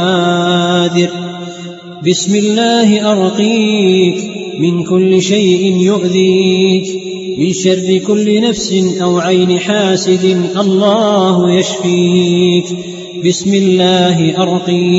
قادر بسم الله أرقيك من كل شيء يؤذيك. من شر كل نفس أو عين حاسد الله يشفيك. بسم الله أرقيك.